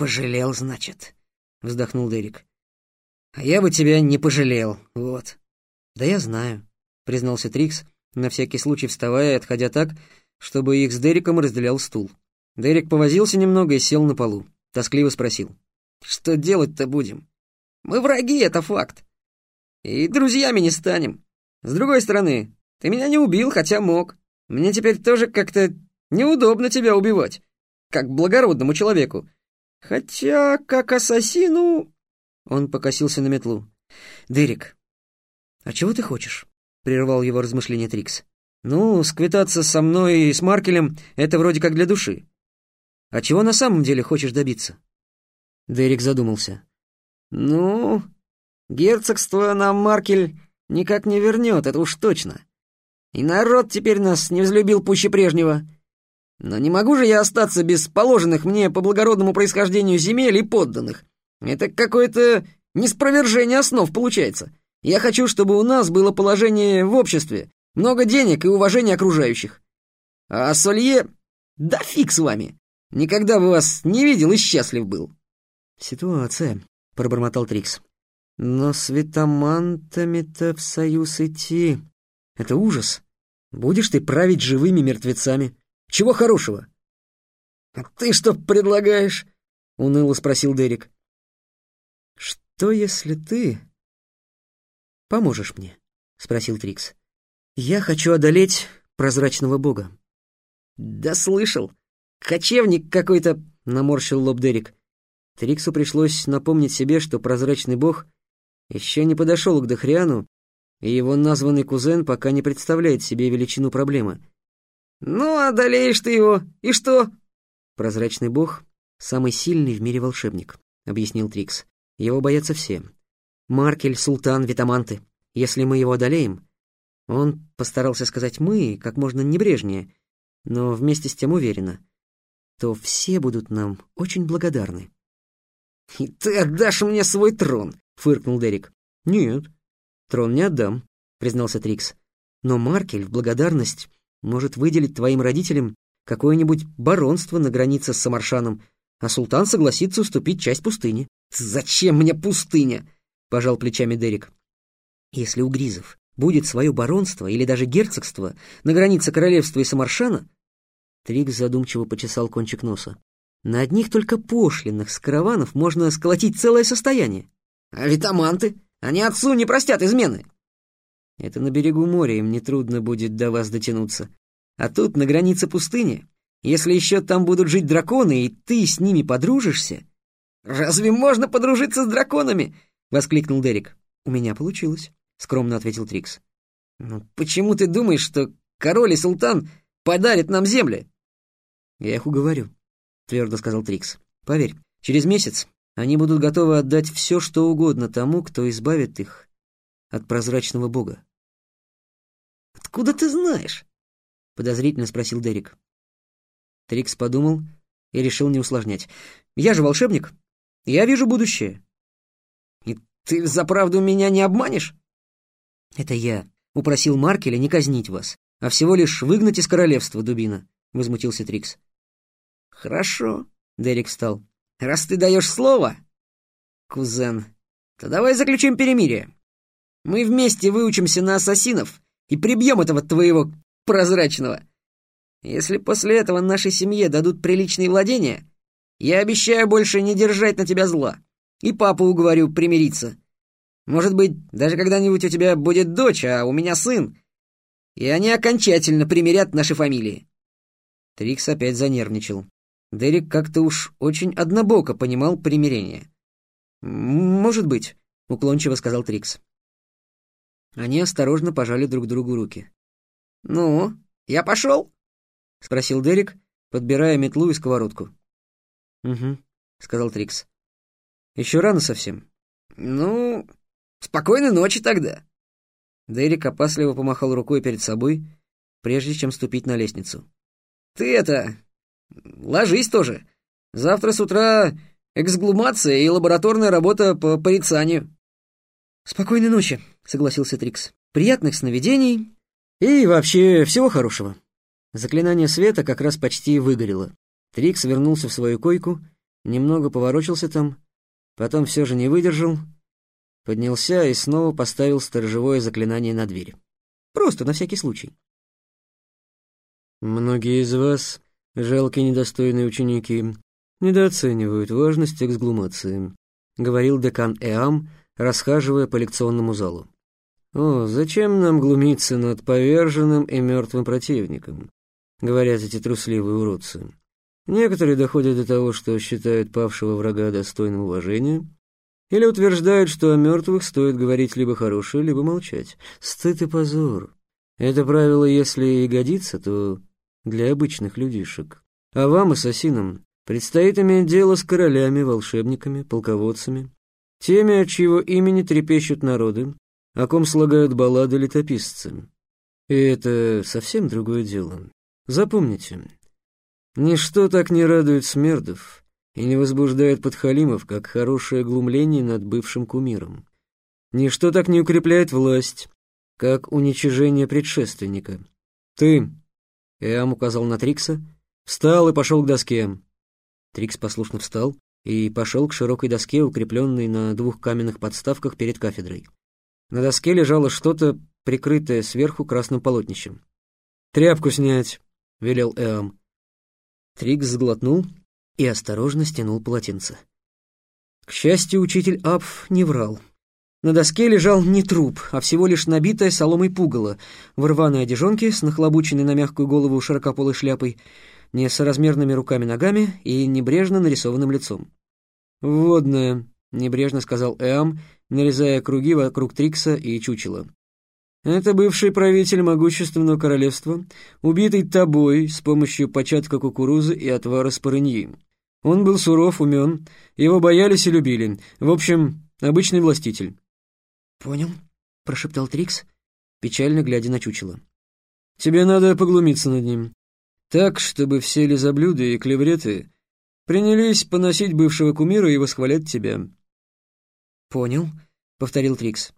«Пожалел, значит», — вздохнул Дерек. «А я бы тебя не пожалел, вот». «Да я знаю», — признался Трикс, на всякий случай вставая и отходя так, чтобы их с Дереком разделял стул. Дерек повозился немного и сел на полу. Тоскливо спросил. «Что делать-то будем? Мы враги, это факт. И друзьями не станем. С другой стороны, ты меня не убил, хотя мог. Мне теперь тоже как-то неудобно тебя убивать, как благородному человеку. Хотя, как ассасину...» Он покосился на метлу. «Дерек, а чего ты хочешь?» — прервал его размышление Трикс. «Ну, сквитаться со мной и с Маркелем — это вроде как для души. А чего на самом деле хочешь добиться?» Дерек задумался. «Ну, герцогство нам Маркель никак не вернет, это уж точно. И народ теперь нас не взлюбил пуще прежнего. Но не могу же я остаться без положенных мне по благородному происхождению земель и подданных. Это какое-то неспровержение основ получается. Я хочу, чтобы у нас было положение в обществе, много денег и уважение окружающих. А Солье... Да фиг с вами! Никогда бы вас не видел и счастлив был. Ситуация, пробормотал Трикс. Но с витамантами-то в союз идти... Это ужас. Будешь ты править живыми мертвецами. Чего хорошего? «А ты что предлагаешь?» — уныло спросил Дерек. «Что, если ты поможешь мне?» — спросил Трикс. «Я хочу одолеть прозрачного бога». «Да слышал. Кочевник какой-то...» — наморщил лоб Дерек. Триксу пришлось напомнить себе, что прозрачный бог еще не подошел к Дохриану, и его названный кузен пока не представляет себе величину проблемы. «Ну, одолеешь ты его, и что?» «Прозрачный бог — самый сильный в мире волшебник», — объяснил Трикс. «Его боятся все. Маркель, Султан, Витаманты. Если мы его одолеем...» Он постарался сказать «мы» как можно небрежнее, но вместе с тем уверенно, то все будут нам очень благодарны. «И ты отдашь мне свой трон!» — фыркнул Дерек. «Нет, трон не отдам», — признался Трикс. «Но Маркель в благодарность может выделить твоим родителям какое-нибудь баронство на границе с Самаршаном, а султан согласится уступить часть пустыни. «Зачем мне пустыня?» — пожал плечами Дерек. «Если у Гризов будет свое баронство или даже герцогство на границе королевства и Самаршана...» Трикс задумчиво почесал кончик носа. «На одних только пошлинных с караванов можно сколотить целое состояние». «А витаманты? Они отцу не простят измены!» Это на берегу моря им нетрудно будет до вас дотянуться. А тут, на границе пустыни, если еще там будут жить драконы, и ты с ними подружишься...» «Разве можно подружиться с драконами?» — воскликнул Дерек. «У меня получилось», — скромно ответил Трикс. «Но почему ты думаешь, что король и султан подарят нам земли?» «Я их уговорю», — твердо сказал Трикс. «Поверь, через месяц они будут готовы отдать все, что угодно тому, кто избавит их от прозрачного бога. «Откуда ты знаешь?» — подозрительно спросил Дерек. Трикс подумал и решил не усложнять. «Я же волшебник. Я вижу будущее». «И ты за правду меня не обманешь?» «Это я упросил Маркеля не казнить вас, а всего лишь выгнать из королевства, дубина», — возмутился Трикс. «Хорошо», — Дерек встал. «Раз ты даешь слово, кузен, то давай заключим перемирие. Мы вместе выучимся на ассасинов и прибьем этого твоего прозрачного. Если после этого нашей семье дадут приличные владения, я обещаю больше не держать на тебя зла. И папу уговорю примириться. Может быть, даже когда-нибудь у тебя будет дочь, а у меня сын. И они окончательно примирят наши фамилии. Трикс опять занервничал. Дерек как-то уж очень однобоко понимал примирение. «Может быть», — уклончиво сказал Трикс. Они осторожно пожали друг другу руки. «Ну, я пошел?» — спросил Дерек, подбирая метлу и сковородку. «Угу», — сказал Трикс. «Еще рано совсем». «Ну, спокойной ночи тогда». Дерек опасливо помахал рукой перед собой, прежде чем ступить на лестницу. «Ты это... ложись тоже. Завтра с утра эксгумация и лабораторная работа по порицанию». «Спокойной ночи», — согласился Трикс. «Приятных сновидений и вообще всего хорошего». Заклинание света как раз почти выгорело. Трикс вернулся в свою койку немного поворочился там, потом все же не выдержал, поднялся и снова поставил сторожевое заклинание на дверь. Просто на всякий случай. «Многие из вас, жалкие недостойные ученики, недооценивают важность эксглумации», — говорил декан Эам, расхаживая по лекционному залу. «О, зачем нам глумиться над поверженным и мертвым противником?» — говорят эти трусливые уродцы. Некоторые доходят до того, что считают павшего врага достойным уважения, или утверждают, что о мертвых стоит говорить либо хорошее, либо молчать. Стыд и позор. Это правило, если и годится, то для обычных людишек. А вам, ассасинам, предстоит иметь дело с королями, волшебниками, полководцами, теми, от чьего имени трепещут народы, о ком слагают баллады летописцы. И это совсем другое дело. Запомните, ничто так не радует смердов и не возбуждает подхалимов, как хорошее глумление над бывшим кумиром. Ничто так не укрепляет власть, как уничижение предшественника. Ты, Эам указал на Трикса, встал и пошел к доске. Трикс послушно встал и пошел к широкой доске, укрепленной на двух каменных подставках перед кафедрой. На доске лежало что-то, прикрытое сверху красным полотнищем. «Тряпку снять!» — велел Эам. Трикс сглотнул и осторожно стянул полотенце. К счастью, учитель Апф не врал. На доске лежал не труп, а всего лишь набитая соломой пугало, в рваной одежонке с нахлобученной на мягкую голову широкополой шляпой, несоразмерными руками-ногами и небрежно нарисованным лицом. «Водная», — небрежно сказал Эам, нарезая круги вокруг Трикса и чучела. Это бывший правитель могущественного королевства, убитый тобой с помощью початка кукурузы и отвара спорыньи. Он был суров, умен, его боялись и любили. В общем, обычный властитель. «Понял», — прошептал Трикс, печально глядя на чучело. «Тебе надо поглумиться над ним. Так, чтобы все лизоблюды и клевреты принялись поносить бывшего кумира и восхвалять тебя». «Понял», — повторил Трикс.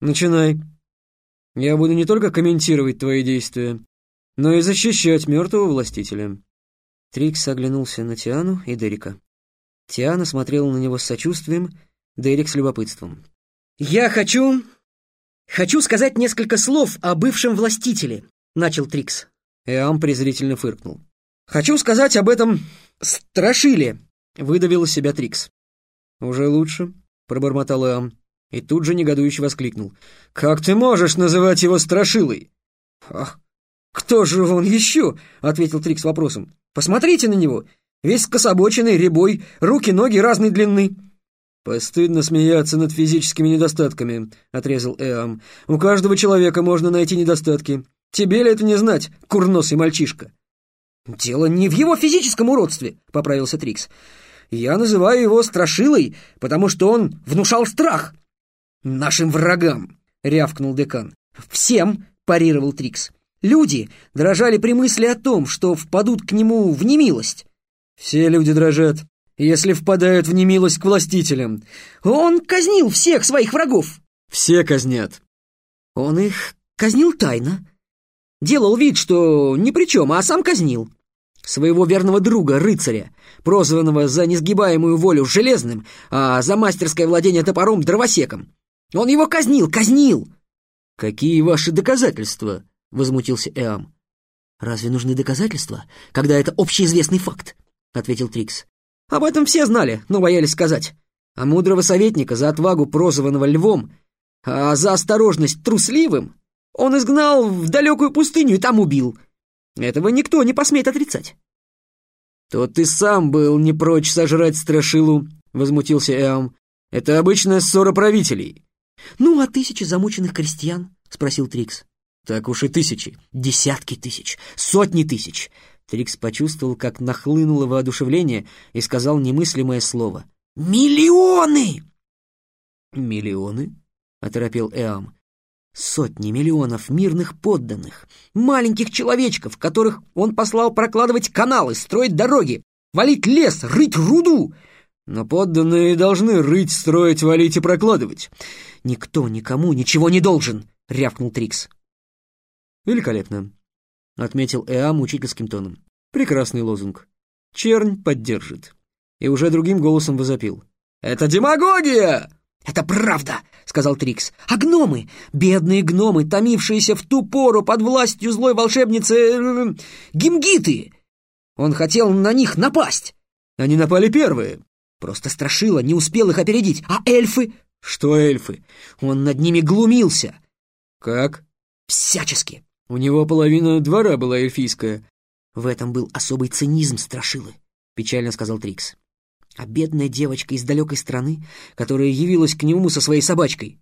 «Начинай». Я буду не только комментировать твои действия, но и защищать мертвого властителя». Трикс оглянулся на Тиану и Дерека. Тиана смотрела на него с сочувствием, Дерек с любопытством. «Я хочу... хочу сказать несколько слов о бывшем властителе», — начал Трикс. Эам презрительно фыркнул. «Хочу сказать об этом страшиле», — выдавил из себя Трикс. «Уже лучше», — пробормотал Эам и тут же негодующе воскликнул. «Как ты можешь называть его страшилой?» «Ах, кто же он еще?» — ответил Трикс вопросом. «Посмотрите на него! Весь скособоченный, рябой, руки-ноги разной длины». «Постыдно смеяться над физическими недостатками», — отрезал Эам. «У каждого человека можно найти недостатки. Тебе ли это не знать, курносый мальчишка?» «Дело не в его физическом уродстве», — поправился Трикс. «Я называю его страшилой, потому что он внушал страх». «Нашим врагам!» — рявкнул декан. «Всем!» — парировал Трикс. «Люди дрожали при мысли о том, что впадут к нему в немилость». «Все люди дрожат, если впадают в немилость к властителям». «Он казнил всех своих врагов». «Все казнят». «Он их казнил тайно. Делал вид, что ни при чем, а сам казнил. Своего верного друга, рыцаря, прозванного за несгибаемую волю железным, а за мастерское владение топором дровосеком. Он его казнил, казнил!» «Какие ваши доказательства?» — возмутился Эам. «Разве нужны доказательства, когда это общеизвестный факт?» — ответил Трикс. «Об этом все знали, но боялись сказать. А мудрого советника за отвагу прозванного львом, а за осторожность трусливым, он изгнал в далекую пустыню и там убил. Этого никто не посмеет отрицать». «То ты сам был не прочь сожрать страшилу», — возмутился Эам. «Это обычная ссора правителей. «Ну, а тысячи замученных крестьян?» — спросил Трикс. «Так уж и тысячи. Десятки тысяч. Сотни тысяч». Трикс почувствовал, как нахлынуло воодушевление и сказал немыслимое слово. «Миллионы!» «Миллионы?» — оторопел Эам. «Сотни миллионов мирных подданных, маленьких человечков, которых он послал прокладывать каналы, строить дороги, валить лес, рыть руду. Но подданные должны рыть, строить, валить и прокладывать. Никто никому ничего не должен, рявкнул Трикс. Великолепно, отметил Эам учительским тоном. Прекрасный лозунг. Чернь поддержит. и уже другим голосом возопил. «Это демагогия!» «Это правда!» — сказал Трикс. «А гномы? Бедные гномы, томившиеся в ту пору под властью злой волшебницы... Э, Гимгиты! Он хотел на них напасть!» «Они напали первые!» «Просто страшило, не успел их опередить. А эльфы?» «Что эльфы?» «Он над ними глумился!» «Как?» «Всячески!» «У него половина двора была эльфийская». «В этом был особый цинизм страшилы», — печально сказал Трикс а бедная девочка из далекой страны, которая явилась к нему со своей собачкой.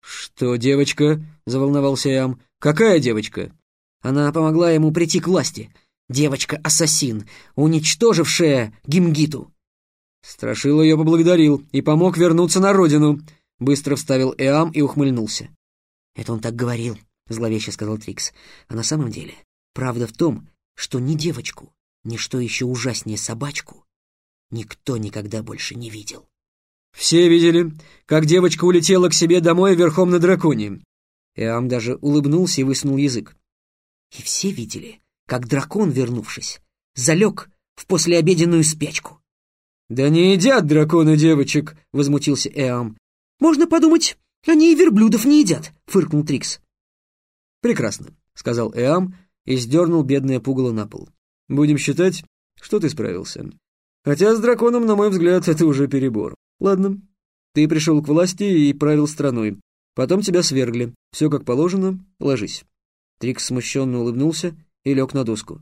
«Что девочка?» — заволновался Ям. «Какая девочка?» Она помогла ему прийти к власти. Девочка-ассасин, уничтожившая Гимгиту. Страшил ее поблагодарил и помог вернуться на родину. Быстро вставил Эам и ухмыльнулся. «Это он так говорил», — зловеще сказал Трикс. «А на самом деле правда в том, что ни девочку, ни что еще ужаснее собачку никто никогда больше не видел. Все видели, как девочка улетела к себе домой верхом на драконе. Иам даже улыбнулся и высунул язык. И все видели, как дракон, вернувшись, залег в послеобеденную спячку. «Да не едят драконы девочек!» — возмутился Эам. «Можно подумать, они и верблюдов не едят!» — фыркнул Трикс. «Прекрасно», — сказал Эам и сдернул бедное пугало на пол. «Будем считать, что ты справился. Хотя с драконом, на мой взгляд, это уже перебор. Ладно, ты пришел к власти и правил страной. Потом тебя свергли. Все как положено, ложись». Трикс смущенно улыбнулся и лег на доску.